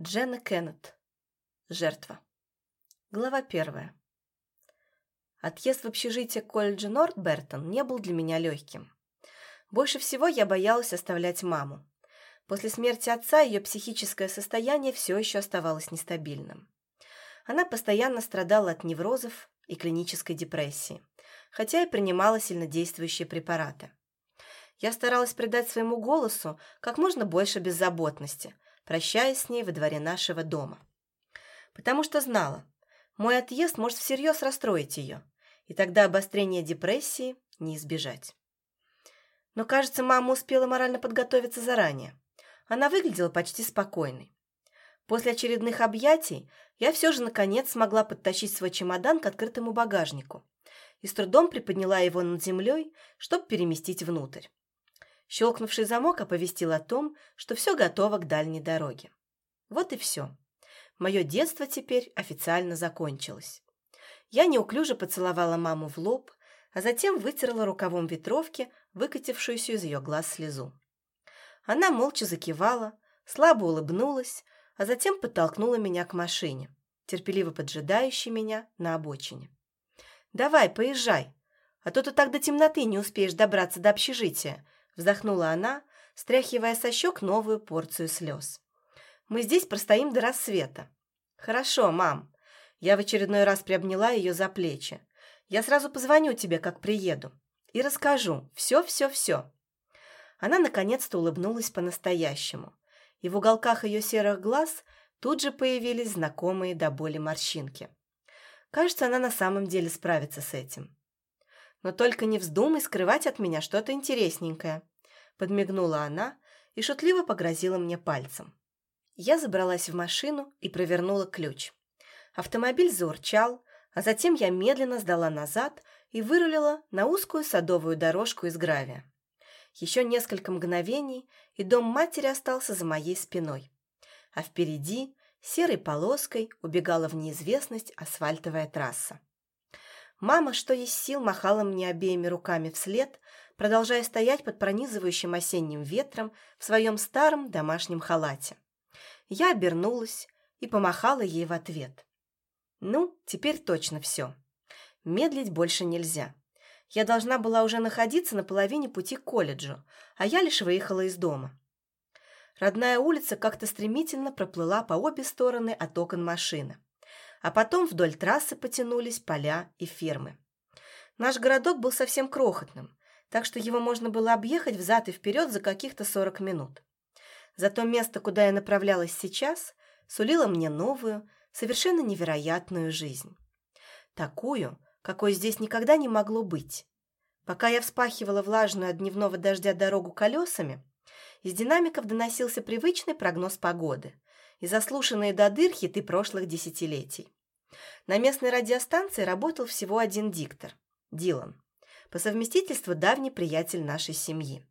Дженна Кеннет. Жертва. Глава первая. Отъезд в общежитие колледжа Нортбертон не был для меня легким. Больше всего я боялась оставлять маму. После смерти отца ее психическое состояние все еще оставалось нестабильным. Она постоянно страдала от неврозов и клинической депрессии, хотя и принимала сильнодействующие препараты. Я старалась придать своему голосу как можно больше беззаботности – прощаясь с ней во дворе нашего дома. Потому что знала, мой отъезд может всерьез расстроить ее, и тогда обострение депрессии не избежать. Но, кажется, мама успела морально подготовиться заранее. Она выглядела почти спокойной. После очередных объятий я все же, наконец, смогла подтащить свой чемодан к открытому багажнику и с трудом приподняла его над землей, чтобы переместить внутрь. Щелкнувший замок оповестил о том, что все готово к дальней дороге. Вот и все. Мое детство теперь официально закончилось. Я неуклюже поцеловала маму в лоб, а затем вытерла рукавом ветровки выкатившуюся из ее глаз слезу. Она молча закивала, слабо улыбнулась, а затем подтолкнула меня к машине, терпеливо поджидающей меня на обочине. «Давай, поезжай, а то ты так до темноты не успеешь добраться до общежития», Вздохнула она, стряхивая со щек новую порцию слез. «Мы здесь простоим до рассвета». «Хорошо, мам». Я в очередной раз приобняла ее за плечи. «Я сразу позвоню тебе, как приеду. И расскажу. Все-все-все». Она наконец-то улыбнулась по-настоящему. И в уголках ее серых глаз тут же появились знакомые до боли морщинки. Кажется, она на самом деле справится с этим. Но только не вздумай скрывать от меня что-то интересненькое. Подмигнула она и шутливо погрозила мне пальцем. Я забралась в машину и провернула ключ. Автомобиль заурчал, а затем я медленно сдала назад и вырулила на узкую садовую дорожку из гравия. Еще несколько мгновений, и дом матери остался за моей спиной. А впереди серой полоской убегала в неизвестность асфальтовая трасса. Мама, что есть сил, махала мне обеими руками вслед, продолжая стоять под пронизывающим осенним ветром в своем старом домашнем халате. Я обернулась и помахала ей в ответ. Ну, теперь точно все. Медлить больше нельзя. Я должна была уже находиться на половине пути к колледжу, а я лишь выехала из дома. Родная улица как-то стремительно проплыла по обе стороны от окон машины а потом вдоль трассы потянулись поля и фермы. Наш городок был совсем крохотным, так что его можно было объехать взад и вперед за каких-то 40 минут. Зато место, куда я направлялась сейчас, сулило мне новую, совершенно невероятную жизнь. Такую, какой здесь никогда не могло быть. Пока я вспахивала влажную от дневного дождя дорогу колесами, из динамиков доносился привычный прогноз погоды и заслушанные до дыр хиты прошлых десятилетий. На местной радиостанции работал всего один диктор – Дилан, по совместительству давний приятель нашей семьи.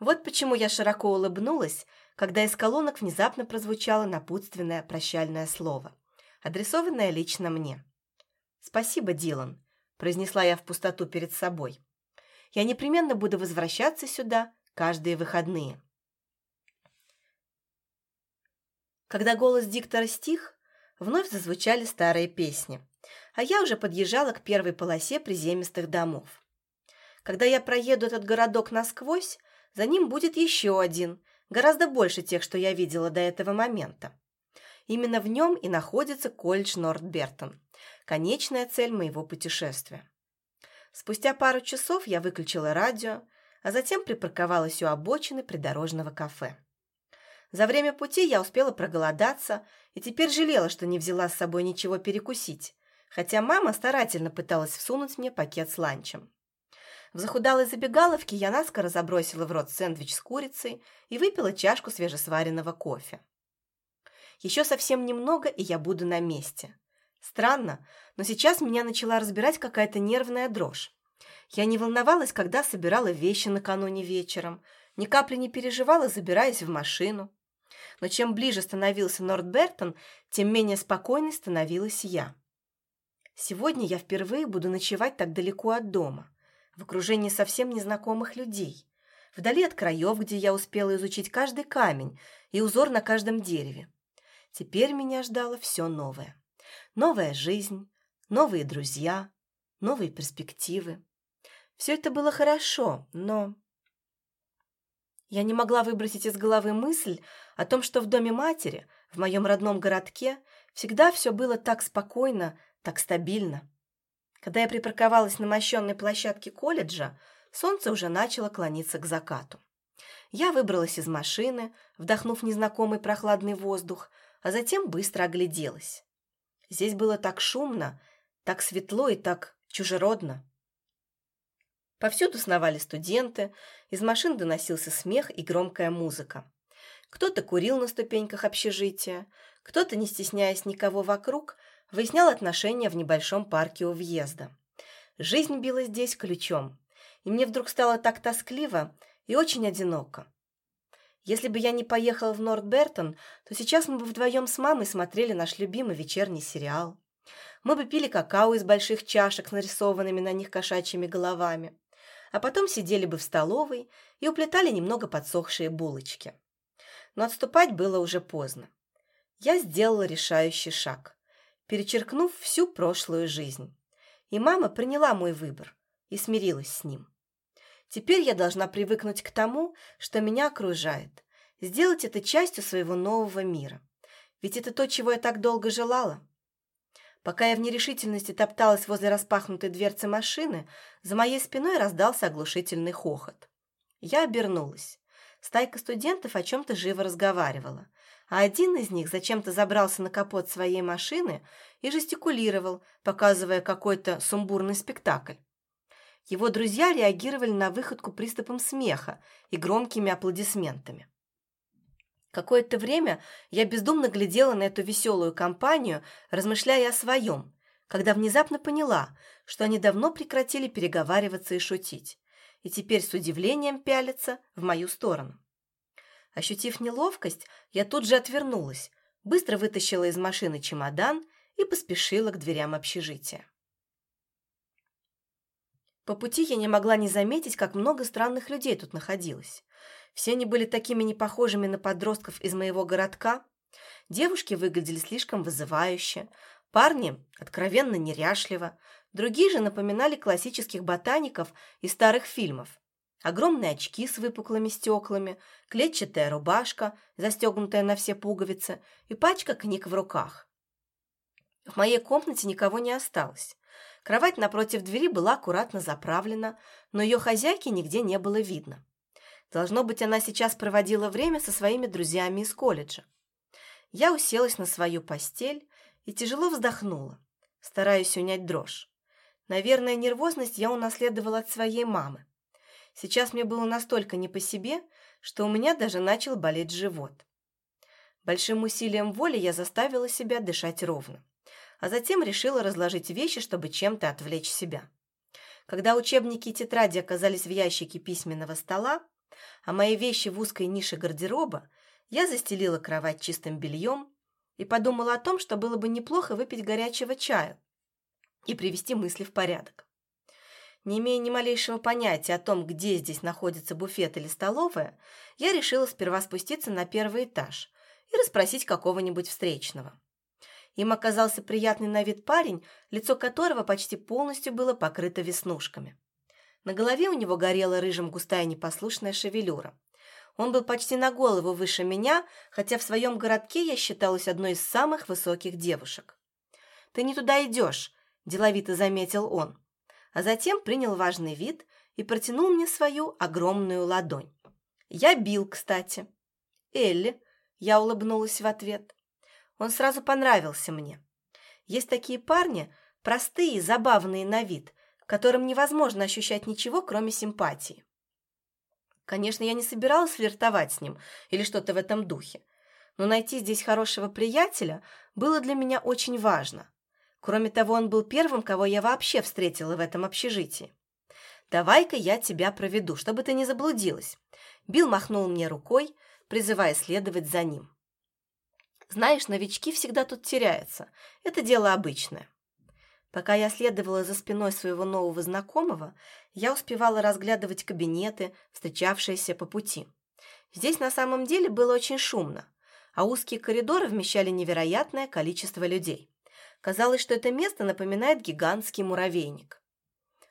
Вот почему я широко улыбнулась, когда из колонок внезапно прозвучало напутственное прощальное слово, адресованное лично мне. «Спасибо, Дилан», – произнесла я в пустоту перед собой. «Я непременно буду возвращаться сюда каждые выходные». Когда голос диктора стих, вновь зазвучали старые песни, а я уже подъезжала к первой полосе приземистых домов. Когда я проеду этот городок насквозь, за ним будет еще один, гораздо больше тех, что я видела до этого момента. Именно в нем и находится колледж Норт-Бертон, конечная цель моего путешествия. Спустя пару часов я выключила радио, а затем припарковалась у обочины придорожного кафе. За время пути я успела проголодаться и теперь жалела, что не взяла с собой ничего перекусить, хотя мама старательно пыталась всунуть мне пакет с ланчем. В захудалой забегаловке я наскоро забросила в рот сэндвич с курицей и выпила чашку свежесваренного кофе. Еще совсем немного, и я буду на месте. Странно, но сейчас меня начала разбирать какая-то нервная дрожь. Я не волновалась, когда собирала вещи накануне вечером, ни капли не переживала, забираясь в машину но чем ближе становился Нортбертон, тем менее спокойной становилась я. Сегодня я впервые буду ночевать так далеко от дома, в окружении совсем незнакомых людей, вдали от краев, где я успела изучить каждый камень и узор на каждом дереве. Теперь меня ждало все новое. Новая жизнь, новые друзья, новые перспективы. Все это было хорошо, но... Я не могла выбросить из головы мысль о том, что в доме матери, в моем родном городке, всегда все было так спокойно, так стабильно. Когда я припарковалась на мощенной площадке колледжа, солнце уже начало клониться к закату. Я выбралась из машины, вдохнув незнакомый прохладный воздух, а затем быстро огляделась. Здесь было так шумно, так светло и так чужеродно. Повсюду сновали студенты, из машин доносился смех и громкая музыка. Кто-то курил на ступеньках общежития, кто-то, не стесняясь никого вокруг, выяснял отношения в небольшом парке у въезда. Жизнь била здесь ключом, и мне вдруг стало так тоскливо и очень одиноко. Если бы я не поехала в Нордбертон, то сейчас мы бы вдвоем с мамой смотрели наш любимый вечерний сериал. Мы бы пили какао из больших чашек с нарисованными на них кошачьими головами а потом сидели бы в столовой и уплетали немного подсохшие булочки. Но отступать было уже поздно. Я сделала решающий шаг, перечеркнув всю прошлую жизнь. И мама приняла мой выбор и смирилась с ним. Теперь я должна привыкнуть к тому, что меня окружает, сделать это частью своего нового мира. Ведь это то, чего я так долго желала. Пока я в нерешительности топталась возле распахнутой дверцы машины, за моей спиной раздался оглушительный хохот. Я обернулась. Стайка студентов о чем-то живо разговаривала, а один из них зачем-то забрался на капот своей машины и жестикулировал, показывая какой-то сумбурный спектакль. Его друзья реагировали на выходку приступом смеха и громкими аплодисментами. Какое-то время я бездумно глядела на эту веселую компанию, размышляя о своем, когда внезапно поняла, что они давно прекратили переговариваться и шутить, и теперь с удивлением пялятся в мою сторону. Ощутив неловкость, я тут же отвернулась, быстро вытащила из машины чемодан и поспешила к дверям общежития. По пути я не могла не заметить, как много странных людей тут находилось. Все они были такими непохожими на подростков из моего городка. Девушки выглядели слишком вызывающе, парни откровенно неряшливо, другие же напоминали классических ботаников из старых фильмов. Огромные очки с выпуклыми стеклами, клетчатая рубашка, застегнутая на все пуговицы, и пачка книг в руках. В моей комнате никого не осталось. Кровать напротив двери была аккуратно заправлена, но ее хозяйки нигде не было видно. Должно быть, она сейчас проводила время со своими друзьями из колледжа. Я уселась на свою постель и тяжело вздохнула, стараясь унять дрожь. Наверное, нервозность я унаследовала от своей мамы. Сейчас мне было настолько не по себе, что у меня даже начал болеть живот. Большим усилием воли я заставила себя дышать ровно, а затем решила разложить вещи, чтобы чем-то отвлечь себя. Когда учебники и тетради оказались в ящике письменного стола, а мои вещи в узкой нише гардероба, я застелила кровать чистым бельем и подумала о том, что было бы неплохо выпить горячего чая и привести мысли в порядок. Не имея ни малейшего понятия о том, где здесь находится буфет или столовая, я решила сперва спуститься на первый этаж и расспросить какого-нибудь встречного. Им оказался приятный на вид парень, лицо которого почти полностью было покрыто веснушками. На голове у него горела рыжим густая непослушная шевелюра. Он был почти на голову выше меня, хотя в своем городке я считалась одной из самых высоких девушек. «Ты не туда идешь», – деловито заметил он, а затем принял важный вид и протянул мне свою огромную ладонь. Я бил, кстати. «Элли», – я улыбнулась в ответ. Он сразу понравился мне. Есть такие парни, простые забавные на вид, которым невозможно ощущать ничего, кроме симпатии. Конечно, я не собиралась флиртовать с ним или что-то в этом духе, но найти здесь хорошего приятеля было для меня очень важно. Кроме того, он был первым, кого я вообще встретила в этом общежитии. «Давай-ка я тебя проведу, чтобы ты не заблудилась». Билл махнул мне рукой, призывая следовать за ним. «Знаешь, новички всегда тут теряются. Это дело обычное. Пока я следовала за спиной своего нового знакомого, я успевала разглядывать кабинеты, встречавшиеся по пути. Здесь на самом деле было очень шумно. а узкие коридоры вмещали невероятное количество людей. Казалось, что это место напоминает гигантский муравейник.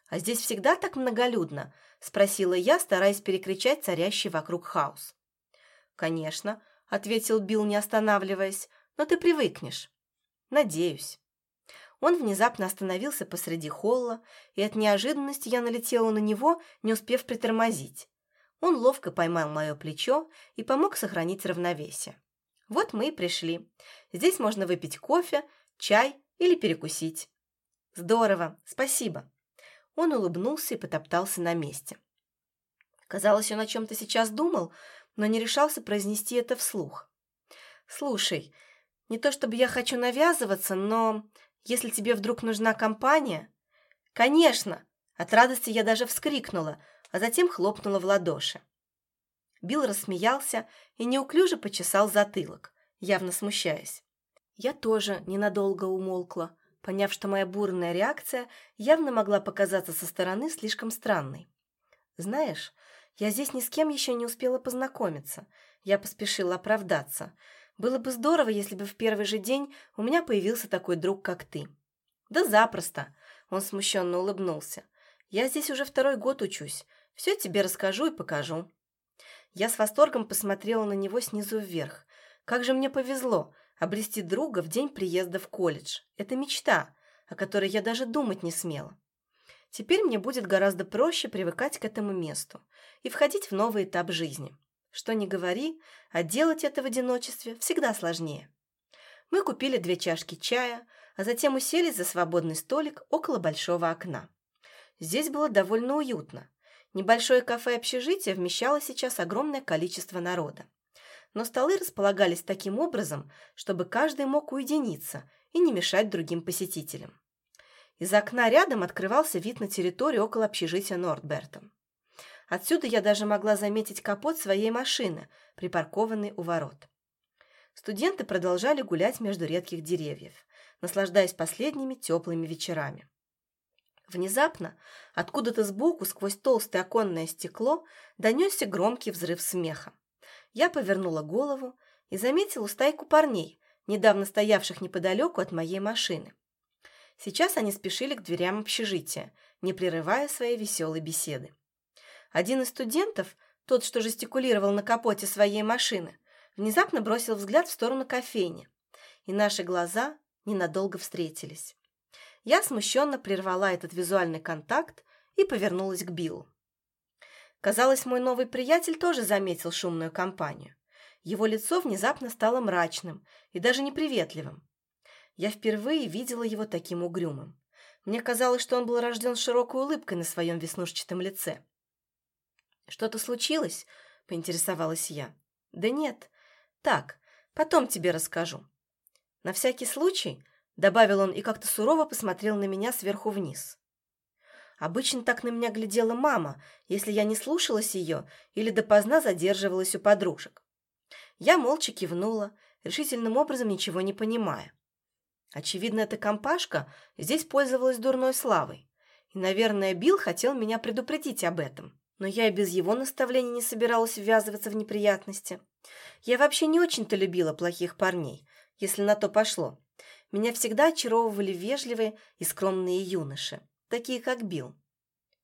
«А здесь всегда так многолюдно?» – спросила я, стараясь перекричать царящий вокруг хаос. «Конечно», – ответил Билл, не останавливаясь, – «но ты привыкнешь». «Надеюсь». Он внезапно остановился посреди холла, и от неожиданности я налетела на него, не успев притормозить. Он ловко поймал мое плечо и помог сохранить равновесие. Вот мы и пришли. Здесь можно выпить кофе, чай или перекусить. Здорово, спасибо. Он улыбнулся и потоптался на месте. Казалось, он о чем-то сейчас думал, но не решался произнести это вслух. «Слушай, не то чтобы я хочу навязываться, но если тебе вдруг нужна компания...» «Конечно!» От радости я даже вскрикнула, а затем хлопнула в ладоши. Билл рассмеялся и неуклюже почесал затылок, явно смущаясь. Я тоже ненадолго умолкла, поняв, что моя бурная реакция явно могла показаться со стороны слишком странной. «Знаешь, я здесь ни с кем еще не успела познакомиться. Я поспешила оправдаться. Было бы здорово, если бы в первый же день у меня появился такой друг, как ты». «Да запросто!» – он смущенно улыбнулся. «Я здесь уже второй год учусь. Все тебе расскажу и покажу». Я с восторгом посмотрела на него снизу вверх. Как же мне повезло! Обрести друга в день приезда в колледж – это мечта, о которой я даже думать не смела. Теперь мне будет гораздо проще привыкать к этому месту и входить в новый этап жизни. Что ни говори, а делать это в одиночестве всегда сложнее. Мы купили две чашки чая, а затем уселись за свободный столик около большого окна. Здесь было довольно уютно. Небольшое кафе-общежитие вмещало сейчас огромное количество народа но столы располагались таким образом, чтобы каждый мог уединиться и не мешать другим посетителям. Из окна рядом открывался вид на территорию около общежития Нордбертон. Отсюда я даже могла заметить капот своей машины, припаркованный у ворот. Студенты продолжали гулять между редких деревьев, наслаждаясь последними теплыми вечерами. Внезапно, откуда-то сбоку, сквозь толстое оконное стекло, донесся громкий взрыв смеха. Я повернула голову и заметила стайку парней, недавно стоявших неподалеку от моей машины. Сейчас они спешили к дверям общежития, не прерывая своей веселой беседы. Один из студентов, тот, что жестикулировал на капоте своей машины, внезапно бросил взгляд в сторону кофейни, и наши глаза ненадолго встретились. Я смущенно прервала этот визуальный контакт и повернулась к Биллу. Казалось, мой новый приятель тоже заметил шумную компанию. Его лицо внезапно стало мрачным и даже неприветливым. Я впервые видела его таким угрюмым. Мне казалось, что он был рожден широкой улыбкой на своем веснушчатом лице. «Что-то случилось?» – поинтересовалась я. «Да нет. Так, потом тебе расскажу». «На всякий случай», – добавил он и как-то сурово посмотрел на меня сверху вниз. Обычно так на меня глядела мама, если я не слушалась ее или допоздна задерживалась у подружек. Я молча кивнула, решительным образом ничего не понимая. Очевидно, эта компашка здесь пользовалась дурной славой. И, наверное, Билл хотел меня предупредить об этом. Но я и без его наставлений не собиралась ввязываться в неприятности. Я вообще не очень-то любила плохих парней, если на то пошло. Меня всегда очаровывали вежливые и скромные юноши такие как Билл.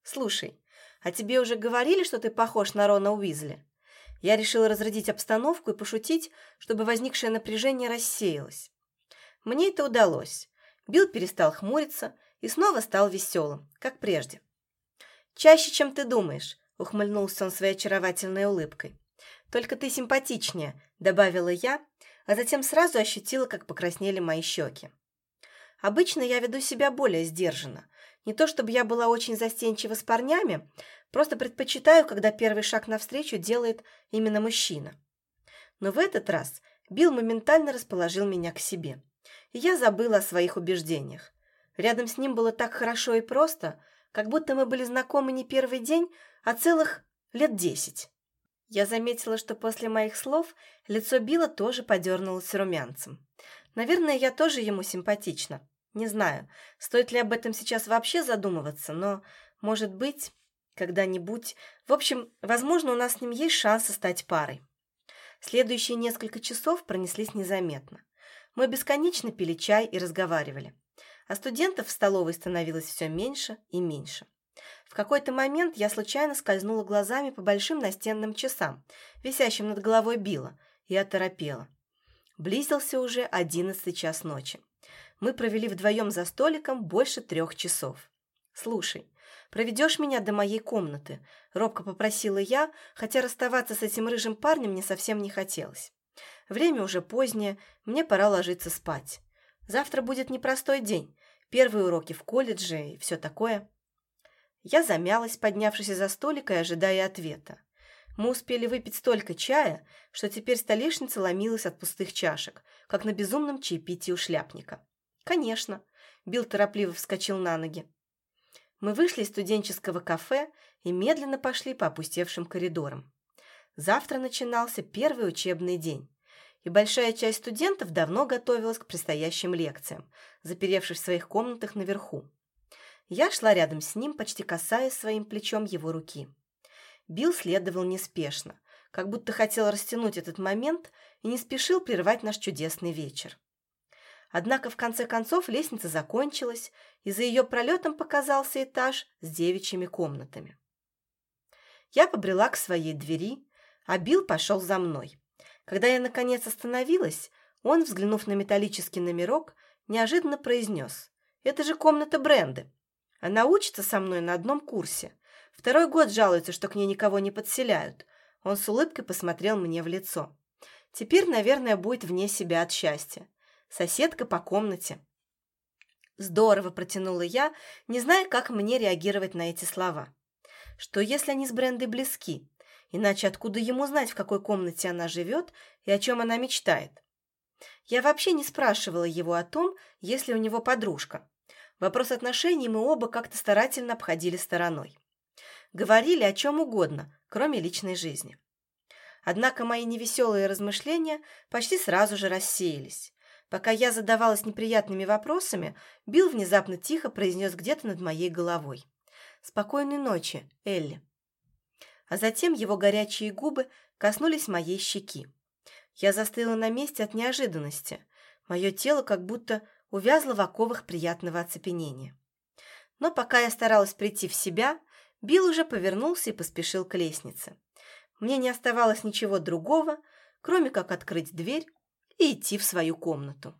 Слушай, а тебе уже говорили, что ты похож на Рона Уизли? Я решила разрядить обстановку и пошутить, чтобы возникшее напряжение рассеялось. Мне это удалось. Билл перестал хмуриться и снова стал веселым, как прежде. «Чаще, чем ты думаешь», — ухмыльнулся он своей очаровательной улыбкой. «Только ты симпатичнее», — добавила я, а затем сразу ощутила, как покраснели мои щеки. Обычно я веду себя более сдержанно, не то чтобы я была очень застенчива с парнями, просто предпочитаю, когда первый шаг навстречу делает именно мужчина. Но в этот раз Билл моментально расположил меня к себе, я забыла о своих убеждениях. Рядом с ним было так хорошо и просто, как будто мы были знакомы не первый день, а целых лет десять. Я заметила, что после моих слов лицо Билла тоже подернулось румянцем. Наверное, я тоже ему симпатична. Не знаю, стоит ли об этом сейчас вообще задумываться, но, может быть, когда-нибудь... В общем, возможно, у нас с ним есть шансы стать парой. Следующие несколько часов пронеслись незаметно. Мы бесконечно пили чай и разговаривали. А студентов в столовой становилось все меньше и меньше. В какой-то момент я случайно скользнула глазами по большим настенным часам, висящим над головой Билла, и оторопела. Близился уже одиннадцатый час ночи. Мы провели вдвоем за столиком больше трех часов. «Слушай, проведешь меня до моей комнаты?» – робко попросила я, хотя расставаться с этим рыжим парнем мне совсем не хотелось. Время уже позднее, мне пора ложиться спать. Завтра будет непростой день, первые уроки в колледже и все такое. Я замялась, поднявшись из-за столика и ожидая ответа. Мы успели выпить столько чая, что теперь столешница ломилась от пустых чашек, как на безумном чаепитии у шляпника. «Конечно!» – Билл торопливо вскочил на ноги. Мы вышли из студенческого кафе и медленно пошли по опустевшим коридорам. Завтра начинался первый учебный день, и большая часть студентов давно готовилась к предстоящим лекциям, заперевшись в своих комнатах наверху. Я шла рядом с ним, почти касаясь своим плечом его руки. Билл следовал неспешно, как будто хотел растянуть этот момент и не спешил прервать наш чудесный вечер. Однако в конце концов лестница закончилась, и за ее пролетом показался этаж с девичьими комнатами. Я побрела к своей двери, а Билл пошел за мной. Когда я, наконец, остановилась, он, взглянув на металлический номерок, неожиданно произнес «Это же комната Бренды». Она учится со мной на одном курсе. Второй год жалуется, что к ней никого не подселяют. Он с улыбкой посмотрел мне в лицо. Теперь, наверное, будет вне себя от счастья. Соседка по комнате. Здорово протянула я, не зная, как мне реагировать на эти слова. Что если они с Брендой близки? Иначе откуда ему знать, в какой комнате она живет и о чем она мечтает? Я вообще не спрашивала его о том, есть ли у него подружка. Вопрос отношений мы оба как-то старательно обходили стороной. Говорили о чем угодно, кроме личной жизни. Однако мои невеселые размышления почти сразу же рассеялись. Пока я задавалась неприятными вопросами, Билл внезапно тихо произнес где-то над моей головой. «Спокойной ночи, Элли». А затем его горячие губы коснулись моей щеки. Я застыла на месте от неожиданности. Мое тело как будто увязла в оковах приятного оцепенения. Но пока я старалась прийти в себя, Билл уже повернулся и поспешил к лестнице. Мне не оставалось ничего другого, кроме как открыть дверь и идти в свою комнату.